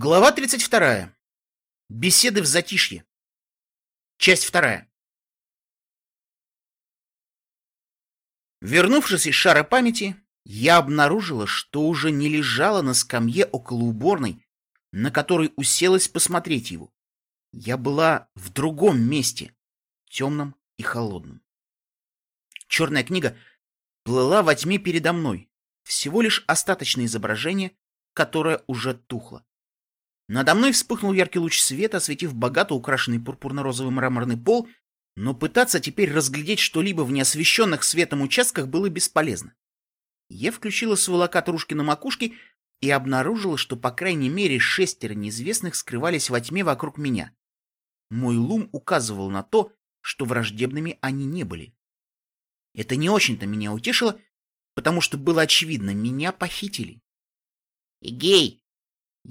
Глава 32. Беседы в затишье. Часть вторая. Вернувшись из шара памяти, я обнаружила, что уже не лежала на скамье около уборной, на которой уселась посмотреть его. Я была в другом месте, темном и холодном. Черная книга плыла во тьме передо мной, всего лишь остаточное изображение, которое уже тухло. Надо мной вспыхнул яркий луч света, осветив богато украшенный пурпурно-розовый мраморный пол, но пытаться теперь разглядеть что-либо в неосвещенных светом участках было бесполезно. Я включила свой локатор на макушке и обнаружила, что по крайней мере шестеро неизвестных скрывались во тьме вокруг меня. Мой лум указывал на то, что враждебными они не были. Это не очень-то меня утешило, потому что было очевидно, меня похитили. «Игей,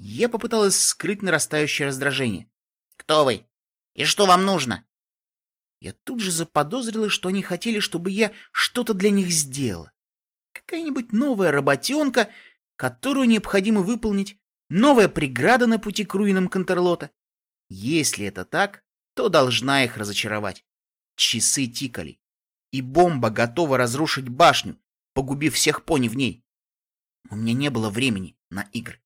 я попыталась скрыть нарастающее раздражение. «Кто вы? И что вам нужно?» Я тут же заподозрила, что они хотели, чтобы я что-то для них сделала. Какая-нибудь новая работенка, которую необходимо выполнить, новая преграда на пути к руинам Контерлота. Если это так, то должна их разочаровать. Часы тикали, и бомба готова разрушить башню, погубив всех пони в ней. У меня не было времени на игры.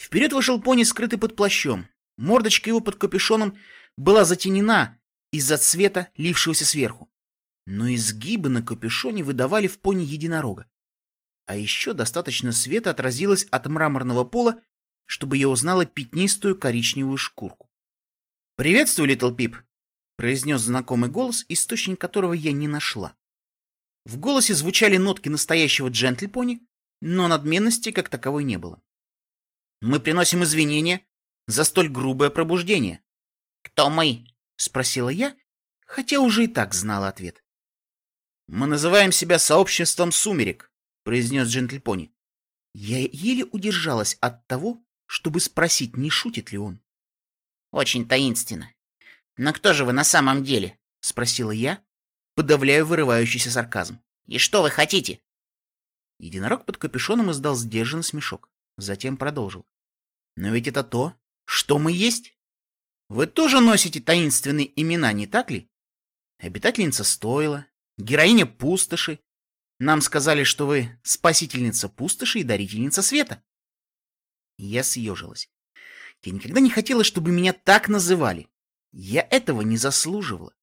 Вперед вышел пони, скрытый под плащом. Мордочка его под капюшоном была затенена из-за цвета, лившегося сверху. Но изгибы на капюшоне выдавали в пони единорога. А еще достаточно света отразилось от мраморного пола, чтобы я узнала пятнистую коричневую шкурку. «Приветствую, Литл Пип!» — произнес знакомый голос, источник которого я не нашла. В голосе звучали нотки настоящего джентльпони, но надменности как таковой не было. Мы приносим извинения за столь грубое пробуждение. Кто мы? спросила я, хотя уже и так знала ответ. Мы называем себя сообществом сумерек, произнес джентльпони. Я еле удержалась от того, чтобы спросить, не шутит ли он. Очень таинственно. Но кто же вы на самом деле? спросила я, подавляя вырывающийся сарказм. И что вы хотите? Единорог под капюшоном издал сдержанный смешок, затем продолжил. Но ведь это то, что мы есть. Вы тоже носите таинственные имена, не так ли? Обитательница стойла, героиня пустоши. Нам сказали, что вы спасительница пустоши и дарительница света. Я съежилась. Я никогда не хотела, чтобы меня так называли. Я этого не заслуживала.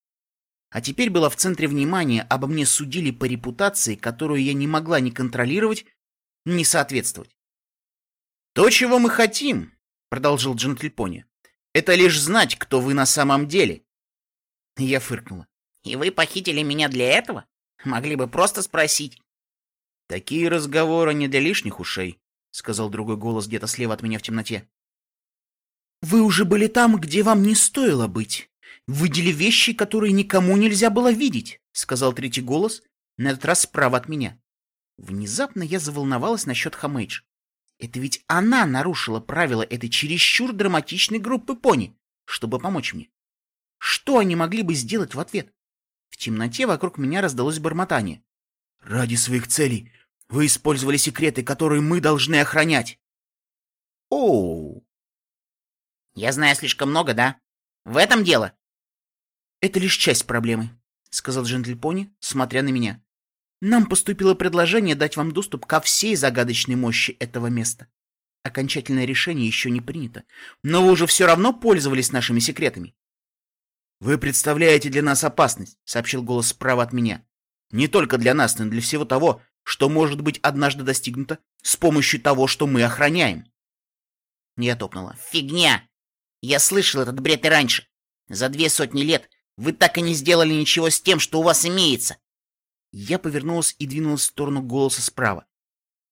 А теперь была в центре внимания, обо мне судили по репутации, которую я не могла ни контролировать, ни соответствовать. «То, чего мы хотим», — продолжил Джентльпони, — «это лишь знать, кто вы на самом деле». Я фыркнула. «И вы похитили меня для этого? Могли бы просто спросить». «Такие разговоры не для лишних ушей», — сказал другой голос где-то слева от меня в темноте. «Вы уже были там, где вам не стоило быть. Видели вещи, которые никому нельзя было видеть», — сказал третий голос, на этот раз справа от меня. Внезапно я заволновалась насчет Хамейдж. Это ведь она нарушила правила этой чересчур драматичной группы пони, чтобы помочь мне. Что они могли бы сделать в ответ? В темноте вокруг меня раздалось бормотание. «Ради своих целей вы использовали секреты, которые мы должны охранять». «Оу!» «Я знаю слишком много, да? В этом дело?» «Это лишь часть проблемы», — сказал Джентльпони, смотря на меня. Нам поступило предложение дать вам доступ ко всей загадочной мощи этого места. Окончательное решение еще не принято, но вы уже все равно пользовались нашими секретами. «Вы представляете для нас опасность», — сообщил голос справа от меня. «Не только для нас, но и для всего того, что может быть однажды достигнуто с помощью того, что мы охраняем». Я топнула. «Фигня! Я слышал этот бред и раньше. За две сотни лет вы так и не сделали ничего с тем, что у вас имеется. Я повернулась и двинулась в сторону голоса справа.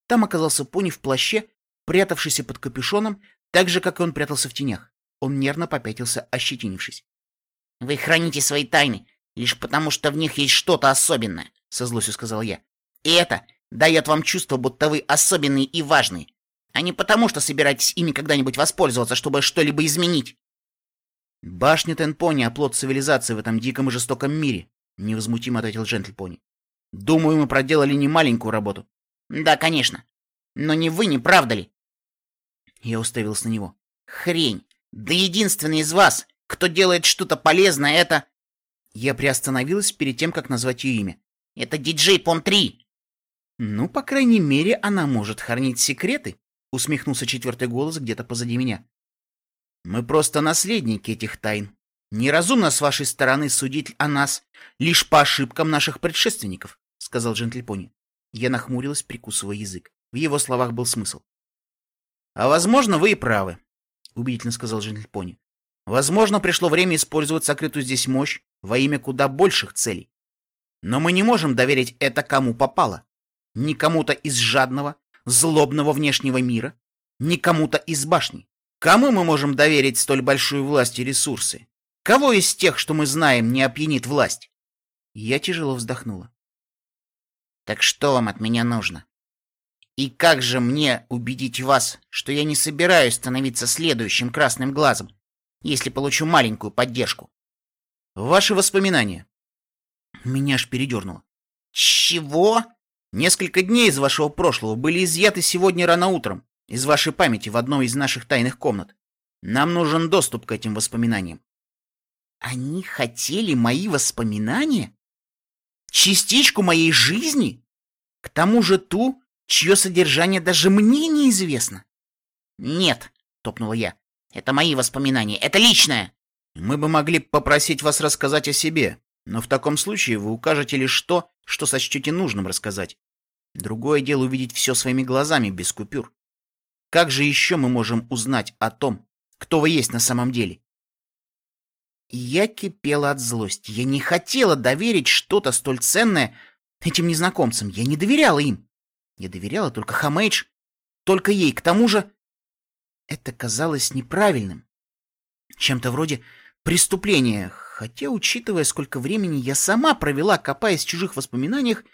Там оказался пони в плаще, прятавшийся под капюшоном, так же, как и он прятался в тенях. Он нервно попятился, ощетинившись. — Вы храните свои тайны, лишь потому, что в них есть что-то особенное, — со злостью сказал я. — И это дает вам чувство, будто вы особенные и важные, а не потому, что собираетесь ими когда-нибудь воспользоваться, чтобы что-либо изменить. — Башня Тенпони — оплот цивилизации в этом диком и жестоком мире, — невозмутимо ответил Джентльпони. Думаю, мы проделали не маленькую работу. Да, конечно. Но не вы, не правда ли? Я уставился на него. Хрень. Да единственный из вас, кто делает что-то полезное, это... Я приостановилась перед тем, как назвать ее имя. Это диджей Пон-3. Ну, по крайней мере, она может хранить секреты, усмехнулся четвертый голос где-то позади меня. Мы просто наследники этих тайн. Неразумно с вашей стороны судить о нас лишь по ошибкам наших предшественников, сказал Джентльпони. Я нахмурилась, прикусывая язык. В его словах был смысл. А возможно, вы и правы, убедительно сказал Джентльпони. Возможно, пришло время использовать сокрытую здесь мощь во имя куда больших целей. Но мы не можем доверить это кому попало. Ни кому-то из жадного, злобного внешнего мира, ни кому-то из башни. Кому мы можем доверить столь большую власть и ресурсы? Кого из тех, что мы знаем, не опьянит власть? Я тяжело вздохнула. Так что вам от меня нужно? И как же мне убедить вас, что я не собираюсь становиться следующим красным глазом, если получу маленькую поддержку? Ваши воспоминания. Меня аж передернуло. Чего? Несколько дней из вашего прошлого были изъяты сегодня рано утром из вашей памяти в одной из наших тайных комнат. Нам нужен доступ к этим воспоминаниям. Они хотели мои воспоминания? Частичку моей жизни? К тому же ту, чье содержание даже мне неизвестно. Нет, топнула я. Это мои воспоминания, это личное. Мы бы могли попросить вас рассказать о себе, но в таком случае вы укажете лишь то, что сочтете нужным рассказать. Другое дело увидеть все своими глазами, без купюр. Как же еще мы можем узнать о том, кто вы есть на самом деле? Я кипела от злости. Я не хотела доверить что-то столь ценное этим незнакомцам. Я не доверяла им. Я доверяла только Хамейдж, только ей. К тому же это казалось неправильным. Чем-то вроде преступления, хотя, учитывая, сколько времени я сама провела, копаясь в чужих воспоминаниях,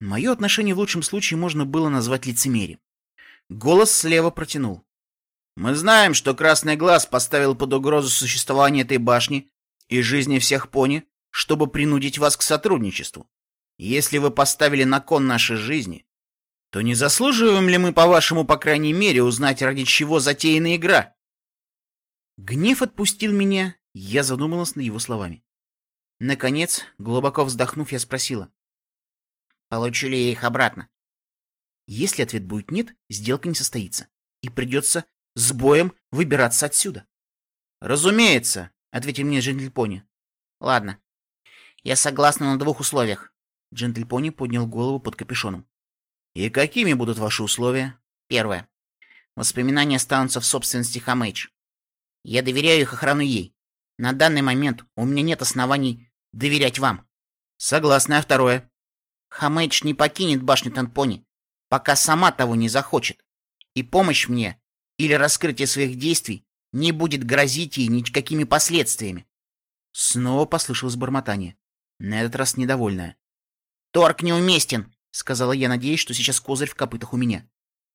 мое отношение в лучшем случае можно было назвать лицемерием. Голос слева протянул. Мы знаем, что Красный Глаз поставил под угрозу существование этой башни и жизни всех пони, чтобы принудить вас к сотрудничеству. Если вы поставили на кон нашей жизни, то не заслуживаем ли мы, по-вашему, по крайней мере, узнать, ради чего затеяна игра? Гнев отпустил меня, я задумалась над его словами. Наконец, глубоко вздохнув, я спросила. Получу ли я их обратно? Если ответ будет нет, сделка не состоится. И придется с боем выбираться отсюда. Разумеется, ответил мне Джентльпони. Ладно. Я согласна на двух условиях. Джентльпони поднял голову под капюшоном. И какими будут ваши условия? Первое. Воспоминания останутся в собственности Хамэйдж. Я доверяю их охрану ей. На данный момент у меня нет оснований доверять вам. Согласна, а второе? Хамэйдж не покинет башню Танпони, пока сама того не захочет. И помощь мне или раскрытие своих действий не будет грозить ей никакими последствиями. Снова послышалось бормотание. На этот раз недовольное. Торг неуместен, сказала я, надеясь, что сейчас козырь в копытах у меня.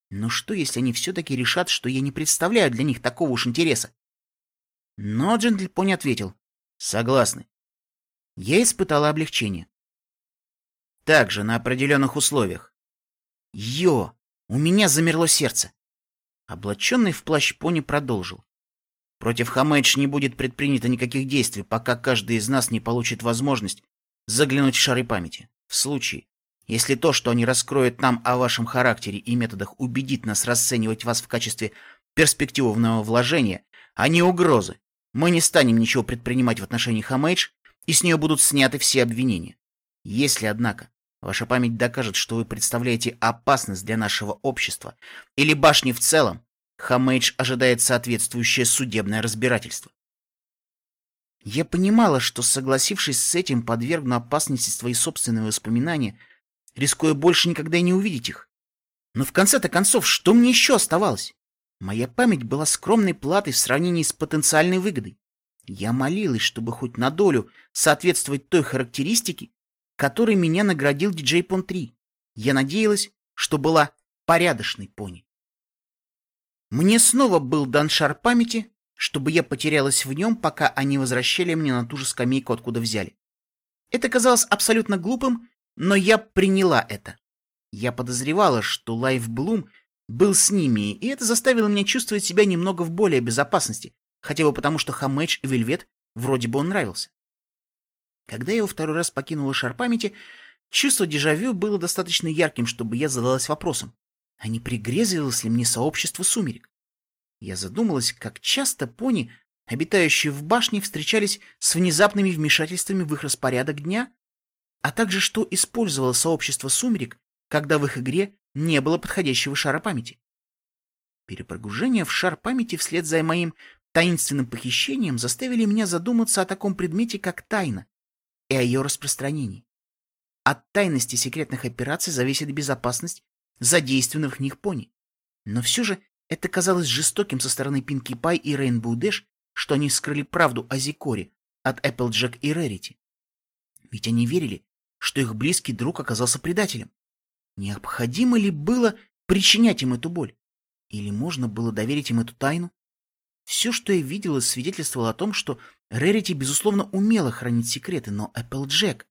Но что, если они все-таки решат, что я не представляю для них такого уж интереса? Но Джентльпони ответил. Согласны. Я испытала облегчение. Также на определенных условиях. Йо! У меня замерло сердце. Облаченный в плащ пони продолжил. Против Хамэдж не будет предпринято никаких действий, пока каждый из нас не получит возможность заглянуть в шары памяти. В случае, если то, что они раскроют нам о вашем характере и методах, убедит нас расценивать вас в качестве перспективного вложения, а не угрозы, мы не станем ничего предпринимать в отношении Хамэдж, и с нее будут сняты все обвинения. Если, однако, Ваша память докажет, что вы представляете опасность для нашего общества или башни в целом. Хамейдж ожидает соответствующее судебное разбирательство. Я понимала, что, согласившись с этим, подвергну опасности свои собственные воспоминания, рискуя больше никогда не увидеть их. Но в конце-то концов, что мне еще оставалось? Моя память была скромной платой в сравнении с потенциальной выгодой. Я молилась, чтобы хоть на долю соответствовать той характеристике, которой меня наградил диджей Пон-3. Я надеялась, что была порядочной пони. Мне снова был дан шар памяти, чтобы я потерялась в нем, пока они возвращали меня на ту же скамейку, откуда взяли. Это казалось абсолютно глупым, но я приняла это. Я подозревала, что Лайф Блум был с ними, и это заставило меня чувствовать себя немного в более безопасности, хотя бы потому, что Хамэдж и Вельвет вроде бы он нравился. Когда я во второй раз покинула шар памяти, чувство дежавю было достаточно ярким, чтобы я задалась вопросом, а не пригрезилось ли мне сообщество сумерек? Я задумалась, как часто пони, обитающие в башне, встречались с внезапными вмешательствами в их распорядок дня, а также что использовало сообщество сумерек, когда в их игре не было подходящего шара памяти. Перепрогружение в шар памяти вслед за моим таинственным похищением заставили меня задуматься о таком предмете, как тайна, и о ее распространении. От тайности секретных операций зависит безопасность задействованных в них пони. Но все же это казалось жестоким со стороны Пинки Пай и Рейнбоу Дэш, что они скрыли правду о Зикоре от Эпплджек и Рерити. Ведь они верили, что их близкий друг оказался предателем. Необходимо ли было причинять им эту боль? Или можно было доверить им эту тайну? Все, что я видела, свидетельствовало о том, что Рерити, безусловно, умела хранить секреты, но Эпплджек...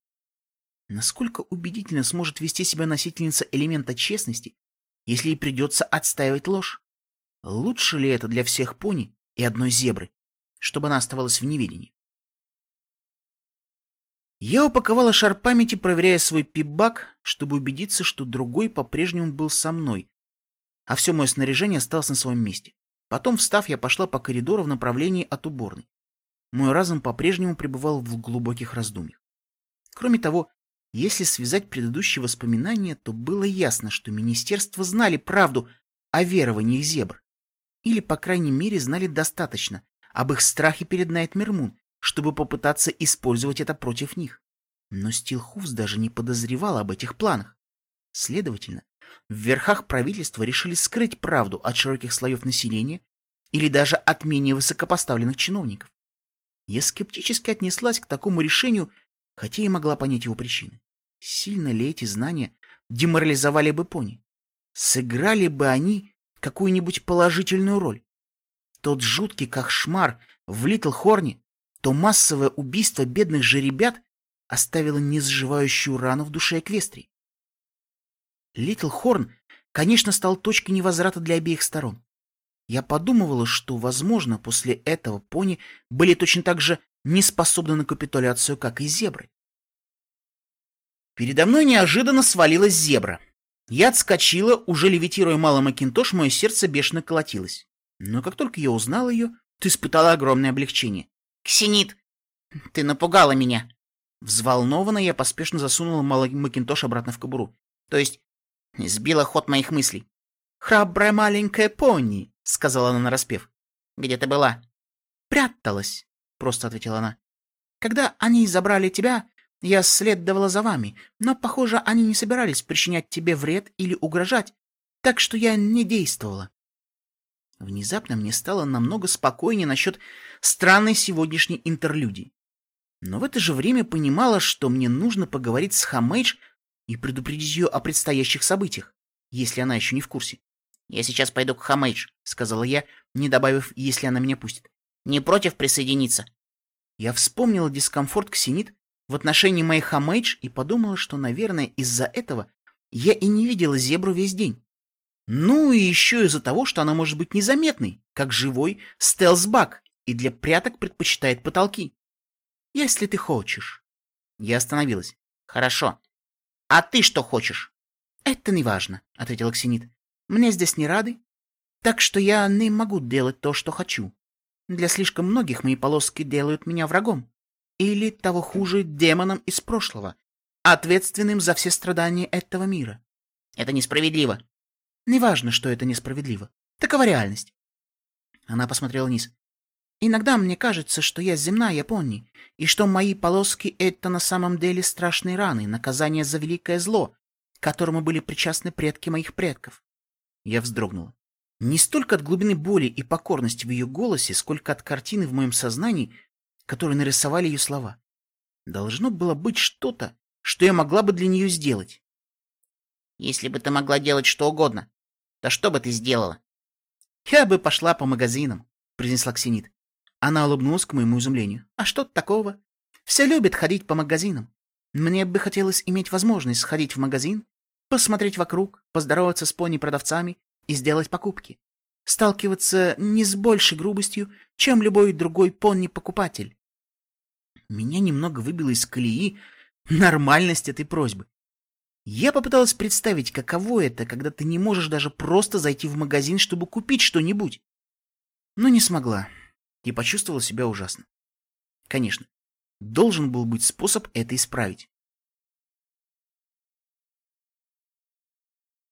Насколько убедительно сможет вести себя носительница элемента честности, если ей придется отстаивать ложь? Лучше ли это для всех пони и одной зебры, чтобы она оставалась в неведении? Я упаковала шар памяти, проверяя свой пибак, чтобы убедиться, что другой по-прежнему был со мной, а все мое снаряжение осталось на своем месте. Потом, встав, я пошла по коридору в направлении от уборной. Мой разум по-прежнему пребывал в глубоких раздумьях. Кроме того, если связать предыдущие воспоминания, то было ясно, что министерство знали правду о верованиях зебр. Или, по крайней мере, знали достаточно об их страхе перед Найтмермун, чтобы попытаться использовать это против них. Но Стилхуфс даже не подозревал об этих планах. Следовательно, в верхах правительства решили скрыть правду от широких слоев населения или даже от менее высокопоставленных чиновников. Я скептически отнеслась к такому решению, хотя и могла понять его причины. Сильно ли эти знания деморализовали бы пони? Сыграли бы они какую-нибудь положительную роль? Тот жуткий кошмар в Литл Хорне то массовое убийство бедных же ребят оставило незаживающую рану в душе Эквестрии. Литл Хорн, конечно, стал точкой невозврата для обеих сторон. Я подумывала, что, возможно, после этого пони были точно так же не способны на капитуляцию, как и зебры. Передо мной неожиданно свалилась зебра. Я отскочила, уже левитируя малый макинтош, мое сердце бешено колотилось. Но как только я узнала ее, то испытала огромное облегчение. «Ксенит, ты напугала меня!» Взволнованно я поспешно засунула малый макинтош обратно в кобуру. То есть, сбила ход моих мыслей. «Храбрая маленькая пони», — сказала она нараспев. «Где ты была?» «Пряталась», — просто ответила она. «Когда они забрали тебя, я следовала за вами, но, похоже, они не собирались причинять тебе вред или угрожать, так что я не действовала. Внезапно мне стало намного спокойнее насчет странной сегодняшней интерлюдии. Но в это же время понимала, что мне нужно поговорить с Хамейдж и предупредить ее о предстоящих событиях, если она еще не в курсе. «Я сейчас пойду к Хамейдж», — сказала я, не добавив, если она меня пустит. «Не против присоединиться?» Я вспомнила дискомфорт Ксенит в отношении моей Хамейдж и подумала, что, наверное, из-за этого я и не видела зебру весь день. Ну и еще из-за того, что она может быть незаметной, как живой стелсбак, и для пряток предпочитает потолки. Если ты хочешь. Я остановилась. Хорошо. А ты что хочешь? Это не важно, ответил Ксенит. Мне здесь не рады, так что я не могу делать то, что хочу. Для слишком многих мои полоски делают меня врагом. Или, того хуже, демоном из прошлого, ответственным за все страдания этого мира. Это несправедливо, Неважно, что это несправедливо. Такова реальность. Она посмотрела вниз. Иногда мне кажется, что я земная Япония, и что мои полоски — это на самом деле страшные раны, наказание за великое зло, которому были причастны предки моих предков. Я вздрогнула. Не столько от глубины боли и покорности в ее голосе, сколько от картины в моем сознании, которую нарисовали ее слова. Должно было быть что-то, что я могла бы для нее сделать. Если бы ты могла делать что угодно, да что бы ты сделала? Я бы пошла по магазинам, произнесла Ксенит. Она улыбнулась к моему изумлению. А что такого? Все любят ходить по магазинам. Мне бы хотелось иметь возможность сходить в магазин, посмотреть вокруг, поздороваться с пони-продавцами, и сделать покупки. Сталкиваться не с большей грубостью, чем любой другой пони-покупатель. Меня немного выбило из колеи нормальность этой просьбы. Я попыталась представить, каково это, когда ты не можешь даже просто зайти в магазин, чтобы купить что-нибудь. Но не смогла и почувствовала себя ужасно. Конечно, должен был быть способ это исправить.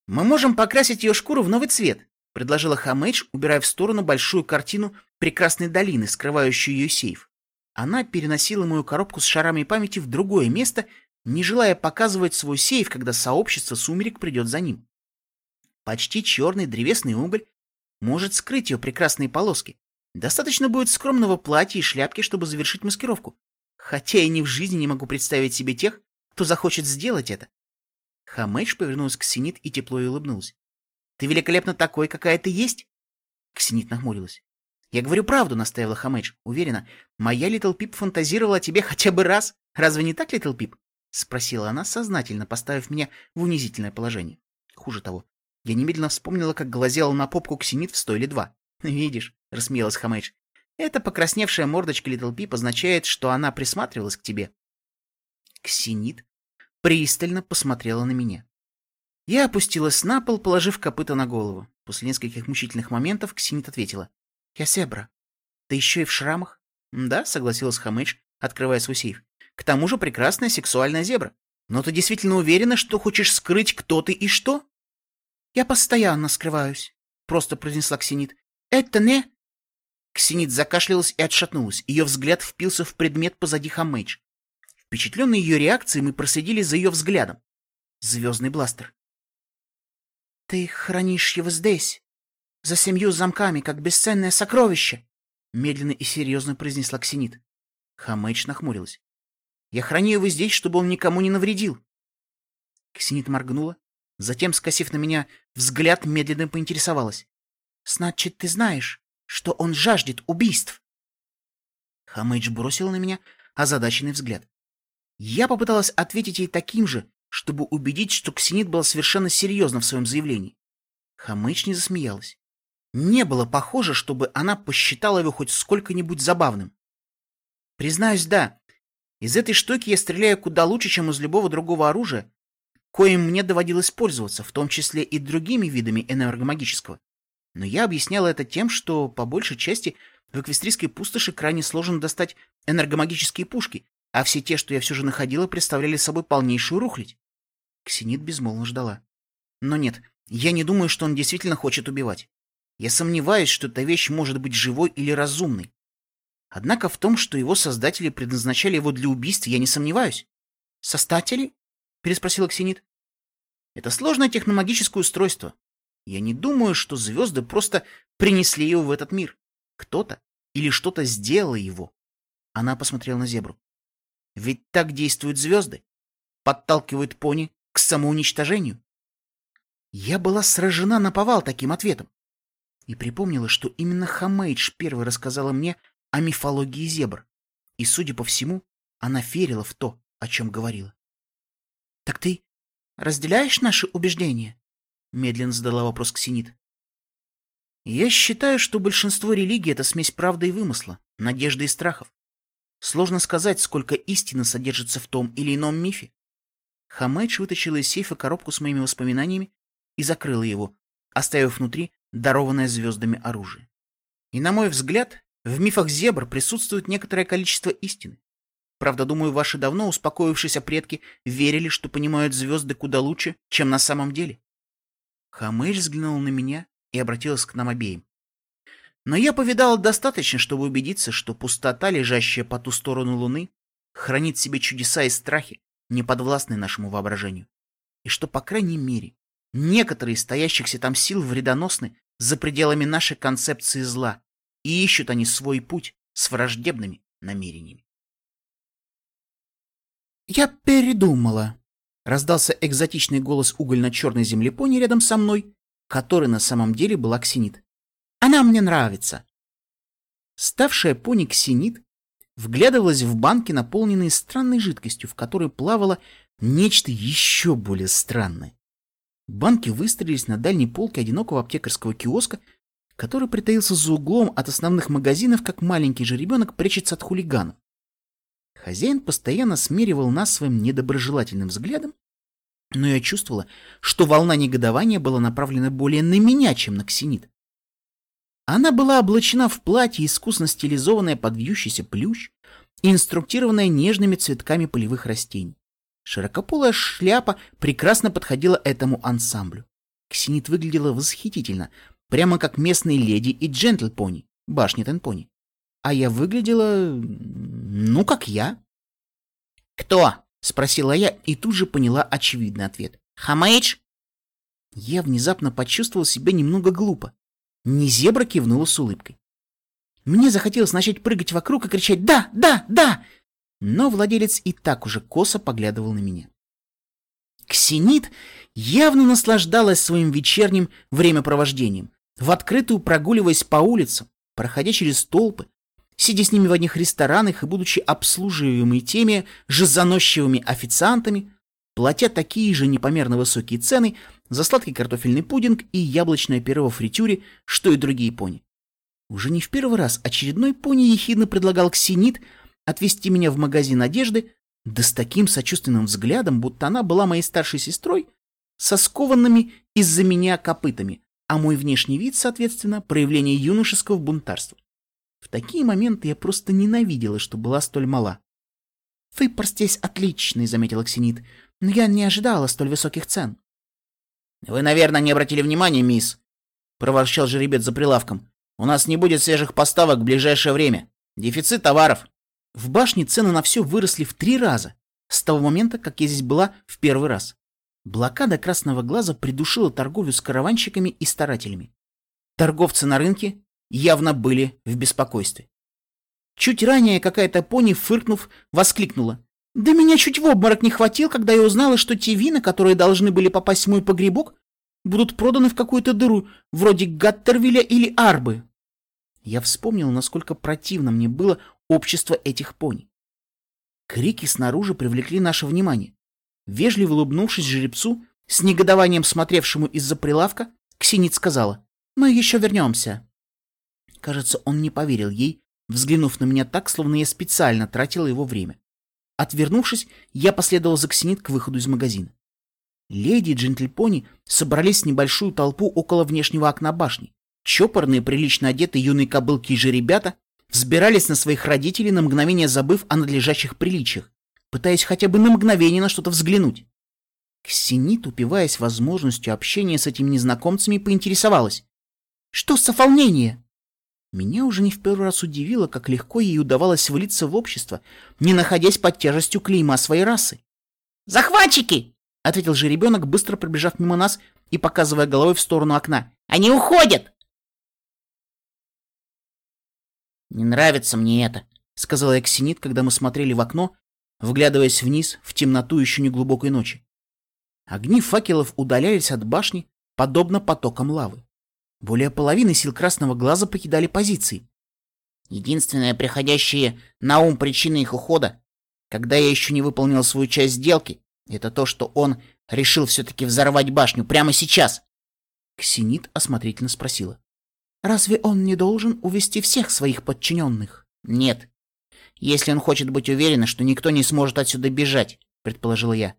«Мы можем покрасить ее шкуру в новый цвет», — предложила Хамэдж, убирая в сторону большую картину прекрасной долины, скрывающую ее сейф. Она переносила мою коробку с шарами памяти в другое место, не желая показывать свой сейф, когда сообщество сумерек придет за ним. Почти черный древесный уголь может скрыть ее прекрасные полоски. Достаточно будет скромного платья и шляпки, чтобы завершить маскировку. Хотя я ни в жизни не могу представить себе тех, кто захочет сделать это. Хамэдж повернулась к Ксенит и тепло улыбнулась. «Ты великолепно такой, какая ты есть?» Ксенит нахмурилась. «Я говорю правду», — настаивала Хамэдж. «Уверена, моя Литл Пип фантазировала о тебе хотя бы раз. Разве не так, Литл Пип?» — спросила она, сознательно поставив меня в унизительное положение. Хуже того, я немедленно вспомнила, как глазела на попку Ксенит в стойле два. «Видишь», — рассмеялась Хамэдж, — «эта покрасневшая мордочка Литл Пип означает, что она присматривалась к тебе». Ксенит пристально посмотрела на меня. Я опустилась на пол, положив копыта на голову. После нескольких мучительных моментов Ксенит ответила. «Я зебра. Ты еще и в шрамах?» «Да», — согласилась Хамэдж, открывая свой сейф. «К тому же прекрасная сексуальная зебра. Но ты действительно уверена, что хочешь скрыть, кто ты и что?» «Я постоянно скрываюсь», — просто произнесла Ксенит. «Это не...» Ксенит закашлялась и отшатнулась. Ее взгляд впился в предмет позади Хамэдж. Впечатленные ее реакцией, мы проследили за ее взглядом. Звездный бластер. «Ты хранишь его здесь, за семью замками, как бесценное сокровище!» Медленно и серьезно произнесла Ксенит. Хамэч нахмурилась. «Я храню его здесь, чтобы он никому не навредил». Ксенит моргнула, затем, скосив на меня взгляд, медленно поинтересовалась. «Значит, ты знаешь, что он жаждет убийств?» Хамэдж бросил на меня озадаченный взгляд. Я попыталась ответить ей таким же, чтобы убедить, что Ксенит была совершенно серьезна в своем заявлении. Хамыч не засмеялась. Не было похоже, чтобы она посчитала его хоть сколько-нибудь забавным. Признаюсь, да, из этой штуки я стреляю куда лучше, чем из любого другого оружия, коим мне доводилось пользоваться, в том числе и другими видами энергомагического. Но я объясняла это тем, что, по большей части, в эквестрийской пустоши крайне сложно достать энергомагические пушки, а все те, что я все же находила, представляли собой полнейшую рухлядь. Ксенит безмолвно ждала. Но нет, я не думаю, что он действительно хочет убивать. Я сомневаюсь, что эта вещь может быть живой или разумной. Однако в том, что его создатели предназначали его для убийств, я не сомневаюсь. «Создатели?» — переспросила Ксенит. «Это сложное техномагическое устройство. Я не думаю, что звезды просто принесли его в этот мир. Кто-то или что-то сделало его». Она посмотрела на зебру. Ведь так действуют звезды. Подталкивают пони к самоуничтожению. Я была сражена на повал таким ответом. И припомнила, что именно Хамейдж первой рассказала мне о мифологии зебр. И, судя по всему, она верила в то, о чем говорила. — Так ты разделяешь наши убеждения? — медленно задала вопрос Ксенит. — Я считаю, что большинство религий — это смесь правды и вымысла, надежды и страхов. Сложно сказать, сколько истины содержится в том или ином мифе. Хамэдж вытащила из сейфа коробку с моими воспоминаниями и закрыла его, оставив внутри дарованное звездами оружие. И, на мой взгляд, в мифах зебр присутствует некоторое количество истины. Правда, думаю, ваши давно успокоившиеся предки верили, что понимают звезды куда лучше, чем на самом деле. Хамэдж взглянула на меня и обратилась к нам обеим. Но я повидал достаточно, чтобы убедиться, что пустота, лежащая по ту сторону Луны, хранит в себе чудеса и страхи, не подвластные нашему воображению. И что, по крайней мере, некоторые из стоящихся там сил вредоносны за пределами нашей концепции зла, и ищут они свой путь с враждебными намерениями. «Я передумала», — раздался экзотичный голос угольно-черной землепони рядом со мной, который на самом деле был аксинит. Она мне нравится. Ставшая пони ксенит вглядывалась в банки, наполненные странной жидкостью, в которой плавало нечто еще более странное. Банки выстроились на дальней полке одинокого аптекарского киоска, который притаился за углом от основных магазинов, как маленький же ребенок прячется от хулиганов. Хозяин постоянно смеривал нас своим недоброжелательным взглядом, но я чувствовала, что волна негодования была направлена более на меня, чем на Ксенит. Она была облачена в платье, искусно стилизованное под вьющийся плющ и инструктированное нежными цветками полевых растений. Широкополая шляпа прекрасно подходила этому ансамблю. Ксенит выглядела восхитительно, прямо как местные леди и джентльпони, башни Тенпони. А я выглядела... ну, как я. «Кто?» — спросила я и тут же поняла очевидный ответ. «Хамэйдж?» Я внезапно почувствовал себя немного глупо. Не зебра кивнула с улыбкой. Мне захотелось начать прыгать вокруг и кричать «Да! Да! Да!» Но владелец и так уже косо поглядывал на меня. Ксенит явно наслаждалась своим вечерним времяпровождением, в открытую прогуливаясь по улицам, проходя через толпы, сидя с ними в одних ресторанах и будучи обслуживаемой теми же заносчивыми официантами, платя такие же непомерно высокие цены за сладкий картофельный пудинг и яблочное пюре во фритюре, что и другие пони. Уже не в первый раз очередной пони ехидно предлагал Ксенит отвезти меня в магазин одежды, да с таким сочувственным взглядом, будто она была моей старшей сестрой, со скованными из-за меня копытами, а мой внешний вид, соответственно, проявление юношеского бунтарства. В такие моменты я просто ненавидела, что была столь мала. «Выбор здесь отличный», — заметила Ксенит, — «но я не ожидала столь высоких цен». «Вы, наверное, не обратили внимания, мисс», — проворчал жеребец за прилавком. «У нас не будет свежих поставок в ближайшее время. Дефицит товаров». В башне цены на все выросли в три раза с того момента, как я здесь была в первый раз. Блокада красного глаза придушила торговлю с караванщиками и старателями. Торговцы на рынке явно были в беспокойстве. Чуть ранее какая-то пони, фыркнув, воскликнула. «Да меня чуть в обморок не хватил, когда я узнала, что те вина, которые должны были попасть в мой погребок, будут проданы в какую-то дыру, вроде Гаттервилля или Арбы». Я вспомнил, насколько противно мне было общество этих пони. Крики снаружи привлекли наше внимание. Вежливо улыбнувшись жеребцу, с негодованием смотревшему из-за прилавка, Ксенит сказала, «Мы еще вернемся». Кажется, он не поверил ей, взглянув на меня так, словно я специально тратила его время. Отвернувшись, я последовал за Ксенит к выходу из магазина. Леди и джентльпони собрались в небольшую толпу около внешнего окна башни. Чопорные, прилично одетые юные кобылки и же ребята взбирались на своих родителей, на мгновение забыв о надлежащих приличиях, пытаясь хотя бы на мгновение на что-то взглянуть. Ксенит, упиваясь возможностью общения с этими незнакомцами, поинтересовалась. «Что за волнение?» Меня уже не в первый раз удивило, как легко ей удавалось влиться в общество, не находясь под тяжестью клейма своей расы. «Захватчики!» — ответил же ребенок, быстро пробежав мимо нас и показывая головой в сторону окна. «Они уходят!» «Не нравится мне это», — сказала Эксинит, когда мы смотрели в окно, вглядываясь вниз в темноту еще неглубокой ночи. Огни факелов удалялись от башни, подобно потокам лавы. Более половины сил красного глаза покидали позиции. Единственная приходящая на ум причина их ухода, когда я еще не выполнил свою часть сделки, это то, что он решил все-таки взорвать башню прямо сейчас. Ксенит осмотрительно спросила. «Разве он не должен увести всех своих подчиненных?» «Нет. Если он хочет быть уверен, что никто не сможет отсюда бежать», — предположила я.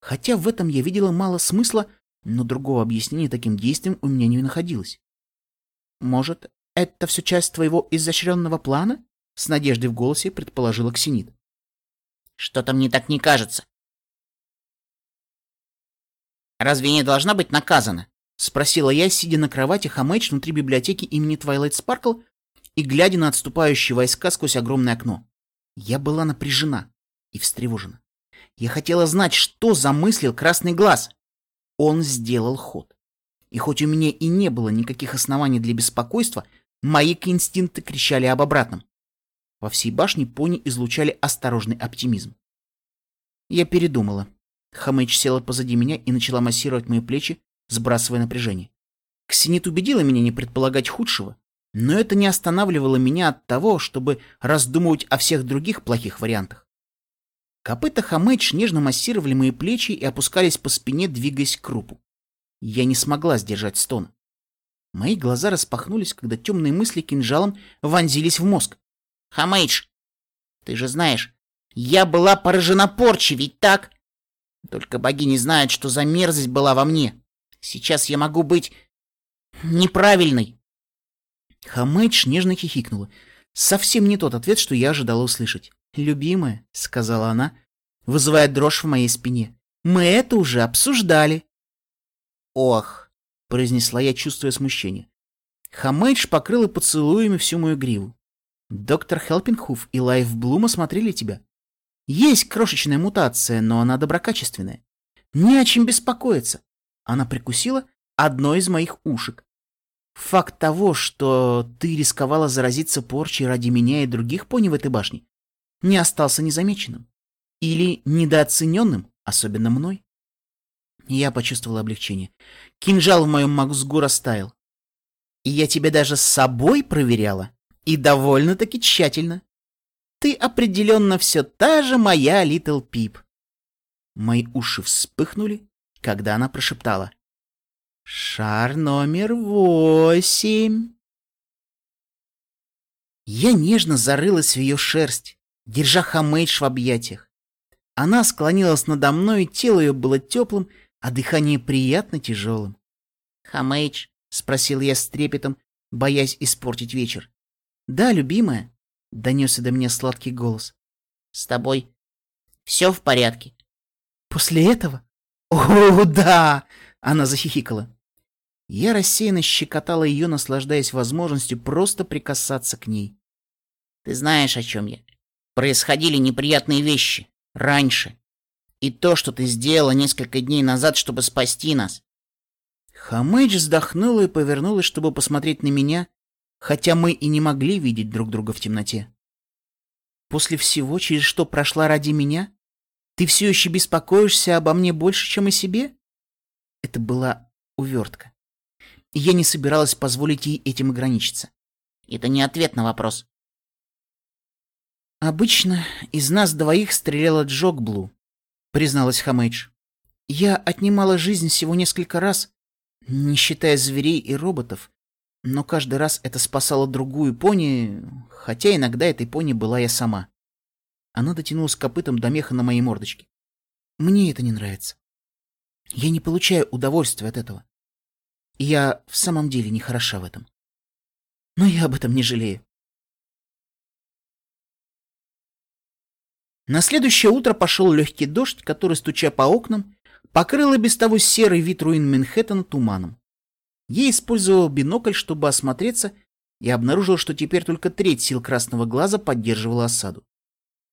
Хотя в этом я видела мало смысла, но другого объяснения таким действиям у меня не находилось. «Может, это все часть твоего изощренного плана?» — с надеждой в голосе предположила Ксенит. «Что-то мне так не кажется». «Разве не должна быть наказана?» — спросила я, сидя на кровати Хамэч внутри библиотеки имени Твайлайт Спаркл и глядя на отступающие войска сквозь огромное окно. Я была напряжена и встревожена. Я хотела знать, что замыслил Красный Глаз. Он сделал ход. И хоть у меня и не было никаких оснований для беспокойства, мои инстинкты кричали об обратном. Во всей башне пони излучали осторожный оптимизм. Я передумала. Хамэч села позади меня и начала массировать мои плечи, сбрасывая напряжение. Ксенит убедила меня не предполагать худшего, но это не останавливало меня от того, чтобы раздумывать о всех других плохих вариантах. Копыта Хамэч нежно массировали мои плечи и опускались по спине, двигаясь к крупу. Я не смогла сдержать стон. Мои глаза распахнулись, когда темные мысли кинжалом вонзились в мозг. Хамейдж, ты же знаешь, я была поражена порчей, ведь так? Только боги не знают, что за мерзость была во мне. Сейчас я могу быть неправильной. Хамэдж нежно хихикнула. Совсем не тот ответ, что я ожидала услышать. «Любимая», — сказала она, вызывая дрожь в моей спине. «Мы это уже обсуждали». «Ох», — произнесла я, чувствуя смущение. Хамэдж покрыла поцелуями всю мою гриву. Доктор Хелпингхуф и Лайф Блум осмотрели тебя. Есть крошечная мутация, но она доброкачественная. Не о чем беспокоиться. Она прикусила одно из моих ушек. Факт того, что ты рисковала заразиться порчей ради меня и других пони в этой башне, не остался незамеченным. Или недооцененным, особенно мной. Я почувствовала облегчение. Кинжал в моем мозгу растаял. И я тебя даже с собой проверяла. И довольно-таки тщательно. Ты определенно все та же моя Литл Пип. Мои уши вспыхнули, когда она прошептала. Шар номер восемь. Я нежно зарылась в ее шерсть, держа Хамейдж в объятиях. Она склонилась надо мной, тело ее было теплым, а дыхание приятно тяжелым. «Хамейдж?» — спросил я с трепетом, боясь испортить вечер. «Да, любимая», — донесся до меня сладкий голос. «С тобой все в порядке?» «После этого? О, да!» — она захихикала. Я рассеянно щекотала ее, наслаждаясь возможностью просто прикасаться к ней. «Ты знаешь, о чем я. Происходили неприятные вещи. Раньше. И то, что ты сделала несколько дней назад, чтобы спасти нас». Хамэдж вздохнула и повернулась, чтобы посмотреть на меня, хотя мы и не могли видеть друг друга в темноте. «После всего, через что прошла ради меня, ты все еще беспокоишься обо мне больше, чем о себе?» Это была увертка и я не собиралась позволить ей этим ограничиться. Это не ответ на вопрос. «Обычно из нас двоих стреляла Джокблу», — призналась Хамэйдж. «Я отнимала жизнь всего несколько раз, не считая зверей и роботов, но каждый раз это спасало другую пони, хотя иногда этой пони была я сама». Она дотянулась копытом до меха на моей мордочке. «Мне это не нравится. Я не получаю удовольствия от этого. Я в самом деле не хороша в этом. Но я об этом не жалею. На следующее утро пошел легкий дождь, который, стуча по окнам, покрыл и без того серый вид руин Манхэттена туманом. Я использовал бинокль, чтобы осмотреться, и обнаружил, что теперь только треть сил красного глаза поддерживала осаду.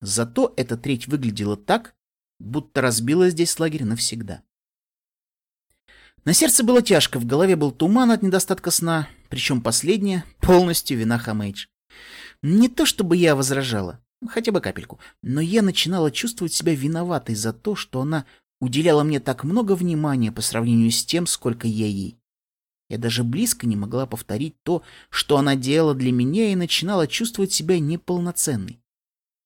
Зато эта треть выглядела так, будто разбила здесь лагерь навсегда. На сердце было тяжко, в голове был туман от недостатка сна, причем последнее полностью вина Хамейдж. Не то чтобы я возражала, хотя бы капельку, но я начинала чувствовать себя виноватой за то, что она уделяла мне так много внимания по сравнению с тем, сколько я ей. Я даже близко не могла повторить то, что она делала для меня, и начинала чувствовать себя неполноценной.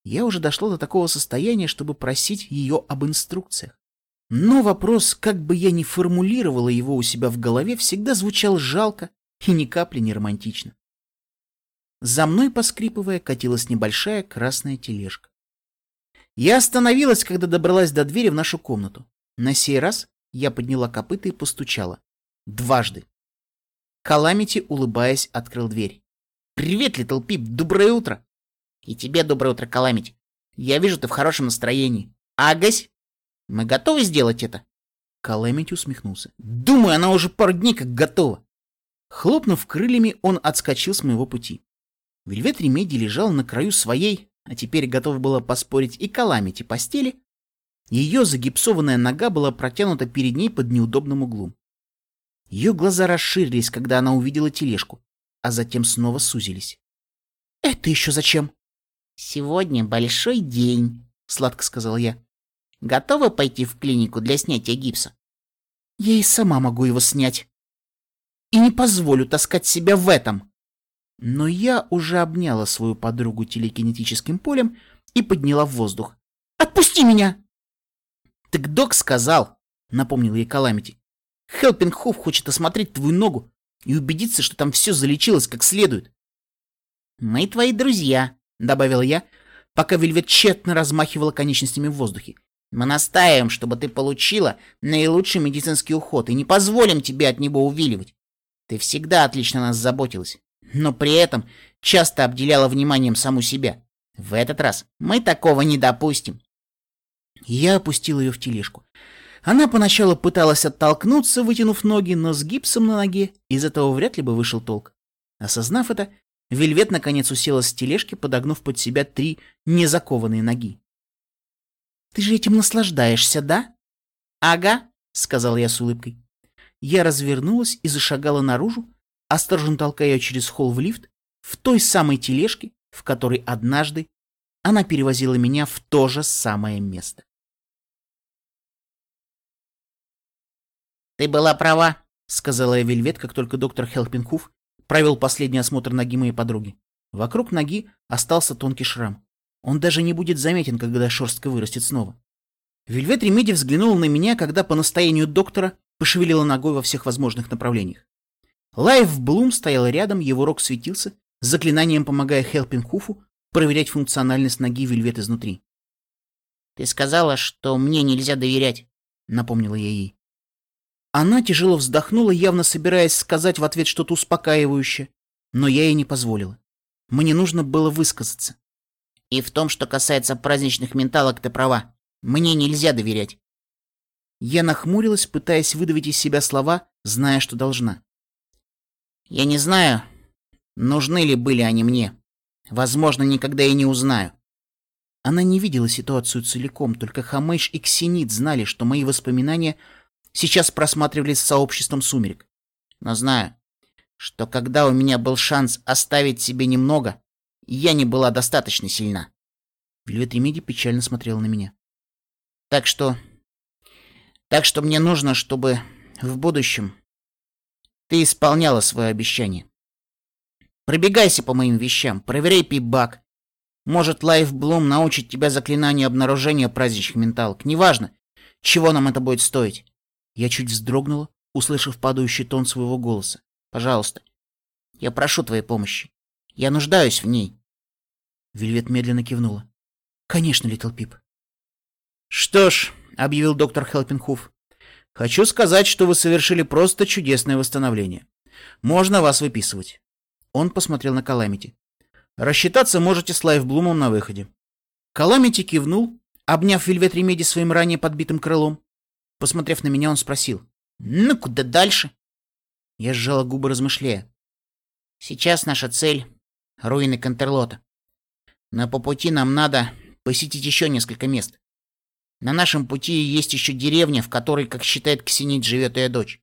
Я уже дошла до такого состояния, чтобы просить ее об инструкциях. Но вопрос, как бы я ни формулировала его у себя в голове, всегда звучал жалко и ни капли не романтично. За мной, поскрипывая, катилась небольшая красная тележка. Я остановилась, когда добралась до двери в нашу комнату. На сей раз я подняла копыта и постучала. Дважды. Каламити, улыбаясь, открыл дверь. «Привет, Литл Пип, доброе утро!» «И тебе доброе утро, Каламити. Я вижу, ты в хорошем настроении. Агась, мы готовы сделать это?» Калэмити усмехнулся. «Думаю, она уже пару дней как готова». Хлопнув крыльями, он отскочил с моего пути. Вельвет Ремеди лежал на краю своей, а теперь готов было поспорить и Каламити постели. Ее загипсованная нога была протянута перед ней под неудобным углом. Ее глаза расширились, когда она увидела тележку, а затем снова сузились. «Это еще зачем?» «Сегодня большой день», — сладко сказал я. Готова пойти в клинику для снятия гипса? Я и сама могу его снять. И не позволю таскать себя в этом. Но я уже обняла свою подругу телекинетическим полем и подняла в воздух. «Отпусти меня!» «Так док сказал», — напомнил ей Каламити, Хелпингхоф хочет осмотреть твою ногу и убедиться, что там все залечилось как следует. «Мы твои друзья», — добавил я, пока Вельвет тщетно размахивала конечностями в воздухе. «Мы настаиваем, чтобы ты получила наилучший медицинский уход и не позволим тебе от него увиливать. Ты всегда отлично нас заботилась, но при этом часто обделяла вниманием саму себя. В этот раз мы такого не допустим». Я опустил ее в тележку. Она поначалу пыталась оттолкнуться, вытянув ноги, но с гипсом на ноге из этого вряд ли бы вышел толк. Осознав это, Вельвет наконец уселась с тележки, подогнув под себя три незакованные ноги. «Ты же этим наслаждаешься, да?» «Ага», — сказал я с улыбкой. Я развернулась и зашагала наружу, осторожно толкая ее через холл в лифт, в той самой тележке, в которой однажды она перевозила меня в то же самое место. «Ты была права», — сказала я Вельвет, как только доктор Хелпингхуф провел последний осмотр ноги моей подруги. Вокруг ноги остался тонкий шрам. Он даже не будет заметен, когда шерстка вырастет снова. Вельвет Ремеди взглянула на меня, когда по настоянию доктора пошевелила ногой во всех возможных направлениях. Лайф Блум стоял рядом, его рог светился, заклинанием помогая Хелпингхуфу проверять функциональность ноги Вельвет изнутри. «Ты сказала, что мне нельзя доверять», — напомнила я ей. Она тяжело вздохнула, явно собираясь сказать в ответ что-то успокаивающее, но я ей не позволила. Мне нужно было высказаться. И в том, что касается праздничных менталок, ты права. Мне нельзя доверять. Я нахмурилась, пытаясь выдавить из себя слова, зная, что должна. Я не знаю, нужны ли были они мне. Возможно, никогда и не узнаю. Она не видела ситуацию целиком, только Хамейш и Ксенит знали, что мои воспоминания сейчас просматривались сообществом сумерек. Но знаю, что когда у меня был шанс оставить себе немного, я не была достаточно сильна. Ремеди печально смотрела на меня. Так что... Так что мне нужно, чтобы в будущем ты исполняла свое обещание. Пробегайся по моим вещам, проверяй пип-бак. Может, Лайф Блум научит тебя заклинанию обнаружения праздничных минталок. Неважно, чего нам это будет стоить. Я чуть вздрогнула, услышав падающий тон своего голоса. «Пожалуйста, я прошу твоей помощи. Я нуждаюсь в ней». Вельвет медленно кивнула. «Конечно, Литл Пип». «Что ж», — объявил доктор Хелпингхуф, — «хочу сказать, что вы совершили просто чудесное восстановление. Можно вас выписывать». Он посмотрел на Каламити. «Рассчитаться можете с Лайфблумом на выходе». Каламити кивнул, обняв Вельвет Ремеди своим ранее подбитым крылом, Посмотрев на меня, он спросил. «Ну, куда дальше?» Я сжала губы, размышляя. «Сейчас наша цель — руины Кантерлота. Но по пути нам надо посетить еще несколько мест. На нашем пути есть еще деревня, в которой, как считает Ксенит, живет ее дочь.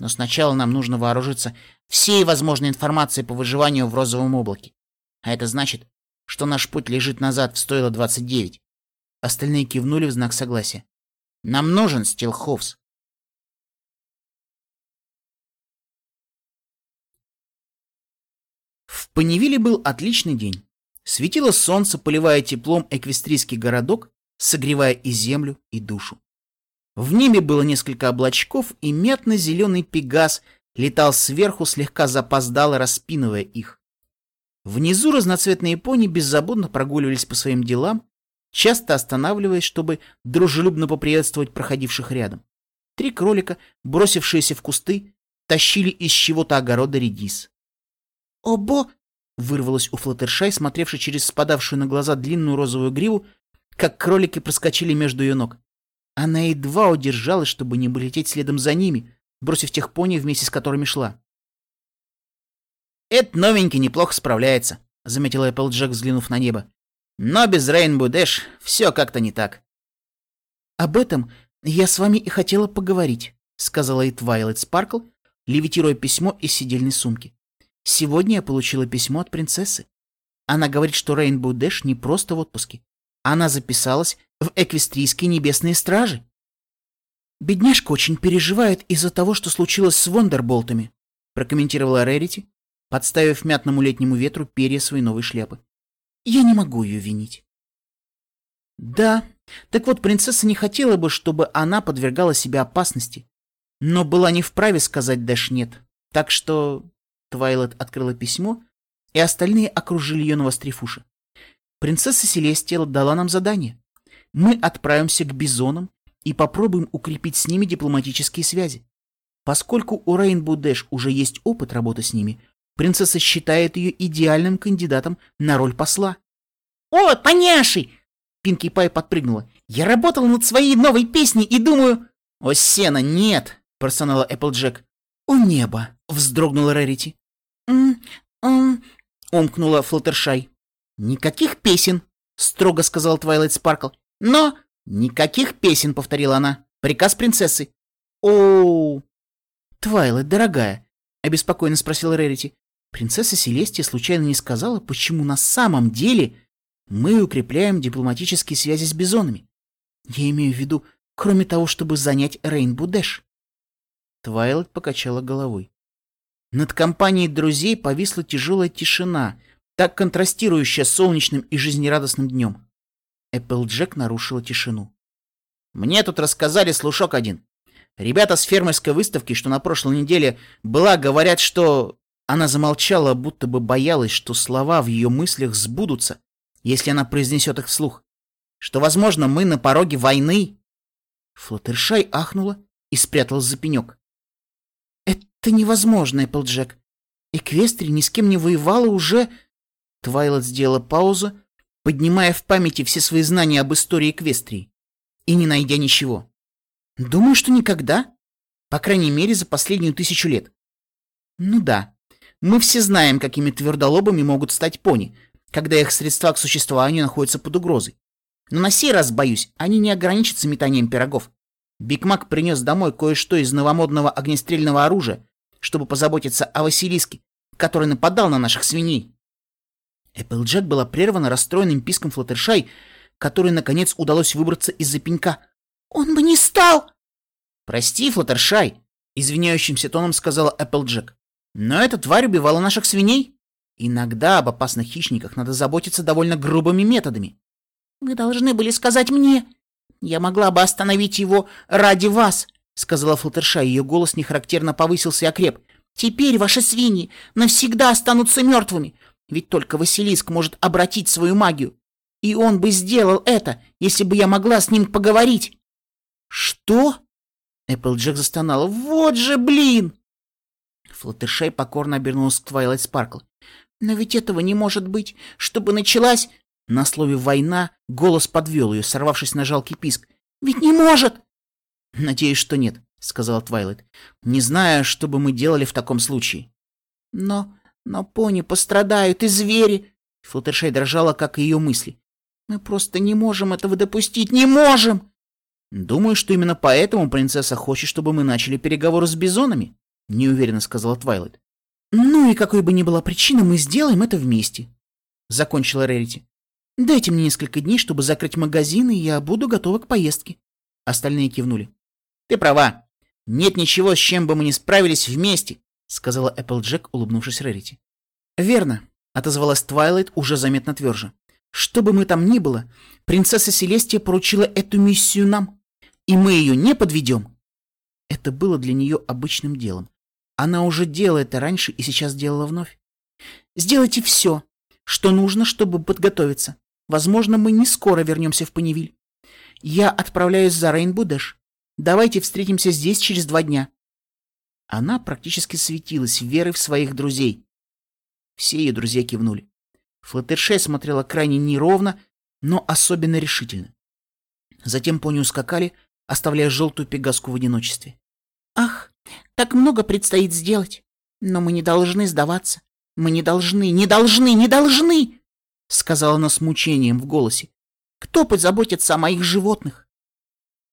Но сначала нам нужно вооружиться всей возможной информацией по выживанию в розовом облаке. А это значит, что наш путь лежит назад в стойло 29. Остальные кивнули в знак согласия. Нам нужен Стилховс. В Паневиле был отличный день. Светило солнце, поливая теплом эквестрийский городок, согревая и землю, и душу. В небе было несколько облачков, и мятно-зеленый пегас летал сверху, слегка запоздало распинывая их. Внизу разноцветные пони беззаботно прогуливались по своим делам, часто останавливаясь, чтобы дружелюбно поприветствовать проходивших рядом. Три кролика, бросившиеся в кусты, тащили из чего-то огорода редис. «Обо!» — вырвалось у Флаттершай, смотревшей через спадавшую на глаза длинную розовую гриву, как кролики проскочили между ее ног. Она едва удержалась, чтобы не полететь следом за ними, бросив тех пони, вместе с которыми шла. «Этот новенький неплохо справляется», — заметил Эпплджек, взглянув на небо. Но без Рейнбо Дэш все как-то не так. «Об этом я с вами и хотела поговорить», — сказала им Твайлайт Спаркл, левитируя письмо из сидельной сумки. «Сегодня я получила письмо от принцессы. Она говорит, что Рейнбо Дэш не просто в отпуске. Она записалась в Эквестрийские небесные стражи. Бедняжка очень переживает из-за того, что случилось с Вондерболтами», прокомментировала Рерити, подставив мятному летнему ветру перья своей новой шляпы. Я не могу ее винить. Да, так вот, принцесса не хотела бы, чтобы она подвергала себя опасности. но была не вправе сказать Дэш нет. Так что Твайлет открыла письмо, и остальные окружили ее навострив Принцесса Селестия дала нам задание. Мы отправимся к бизонам и попробуем укрепить с ними дипломатические связи. Поскольку у Рейнбоу Дэш уже есть опыт работы с ними, принцесса считает ее идеальным кандидатом на роль посла. «О, поняши!» Пинки Пай подпрыгнула. «Я работал над своей новой песней и думаю...» «О, сена, нет!» — просонала Эпплджек. «О, небо!» — вздрогнула Рарити. «М -м Омкнула Флаттершай. «Никаких песен!» — строго сказала Твайлайт Спаркл. «Но...» «Никаких песен!» — повторила она. «Приказ принцессы!» «Оу!» «Твайлайт, дорогая!» — обеспокоенно спросила Рарити. «Принцесса Селестия случайно не сказала, почему на самом деле мы укрепляем дипломатические связи с бизонами? Я имею в виду, кроме того, чтобы занять Рейнбу Дэш». Твайлайт покачала головой. Над компанией друзей повисла тяжелая тишина, так контрастирующая с солнечным и жизнерадостным днем. Эпплджек нарушила тишину. «Мне тут рассказали слушок один. Ребята с фермерской выставки, что на прошлой неделе была, говорят, что...» Она замолчала, будто бы боялась, что слова в ее мыслях сбудутся, если она произнесет их вслух. «Что, возможно, мы на пороге войны?» Флаттершай ахнула и спряталась за пенек. «Это невозможно, Эпплджек. Эквестри ни с кем не воевала уже...» Твайлот сделала паузу, поднимая в памяти все свои знания об истории Эквестрии, и не найдя ничего. «Думаю, что никогда. По крайней мере, за последнюю тысячу лет. Ну да, мы все знаем, какими твердолобами могут стать пони, когда их средства к существованию находятся под угрозой. Но на сей раз, боюсь, они не ограничатся метанием пирогов. Биг принес домой кое-что из новомодного огнестрельного оружия, чтобы позаботиться о Василиске, который нападал на наших свиней. Эпплджек была прервана расстроенным писком Флаттершай, который, наконец, удалось выбраться из-за пенька. «Он бы не стал!» «Прости, Флаттершай!» — извиняющимся тоном сказала Эпплджек. «Но эта тварь убивала наших свиней. Иногда об опасных хищниках надо заботиться довольно грубыми методами». «Вы должны были сказать мне. Я могла бы остановить его ради вас!» — сказала Флаттершай. Ее голос нехарактерно повысился и окреп. «Теперь ваши свиньи навсегда останутся мертвыми. Ведь только Василиск может обратить свою магию. И он бы сделал это, если бы я могла с ним поговорить. Что? Эпплджек застонала. Вот же блин! Флаттершай покорно обернулась к Твайлайт Спаркл. Но ведь этого не может быть, чтобы началась... На слове «война» голос подвел ее, сорвавшись на жалкий писк. «Ведь не может!» «Надеюсь, что нет», — сказала Твайлайт. «Не знаю, что бы мы делали в таком случае». «Но но пони пострадают, и звери...» Флаттершай дрожала, как и ее мысли. «Мы просто не можем этого допустить, не можем!» «Думаю, что именно поэтому принцесса хочет, чтобы мы начали переговоры с бизонами», — неуверенно сказала Твайлайт. «Ну и какой бы ни была причина, мы сделаем это вместе», — закончила Рерити. «Дайте мне несколько дней, чтобы закрыть магазин, и я буду готова к поездке». Остальные кивнули. «Ты права. Нет ничего, с чем бы мы не справились вместе», — сказала Эпплджек, улыбнувшись Рерити. «Верно», — отозвалась Твайлайт уже заметно тверже. «Что бы мы там ни было, принцесса Селестия поручила эту миссию нам, и мы ее не подведем». Это было для нее обычным делом. Она уже делала это раньше и сейчас делала вновь. «Сделайте все, что нужно, чтобы подготовиться. Возможно, мы не скоро вернемся в Паневиль. Я отправляюсь за Рейнбудеш. Давайте встретимся здесь через два дня. Она практически светилась верой в своих друзей. Все ее друзья кивнули. Флаттершей смотрела крайне неровно, но особенно решительно. Затем пони ускакали, оставляя желтую пегаску в одиночестве. «Ах, так много предстоит сделать! Но мы не должны сдаваться! Мы не должны, не должны, не должны!» Сказала она с мучением в голосе. «Кто позаботится о моих животных?»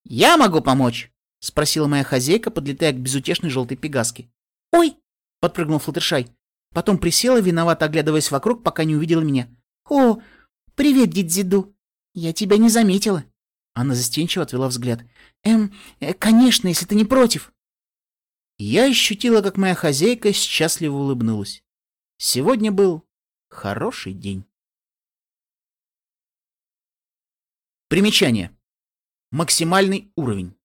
«Я могу помочь!» — спросила моя хозяйка, подлетая к безутешной желтой пегаске. «Ой!» — подпрыгнул Флаттершай. Потом присела, виновато оглядываясь вокруг, пока не увидела меня. «О, привет, Дидзиду! Я тебя не заметила!» Она застенчиво отвела взгляд. «Эм, э, конечно, если ты не против!» Я ощутила, как моя хозяйка счастливо улыбнулась. Сегодня был хороший день. Примечание. Максимальный уровень.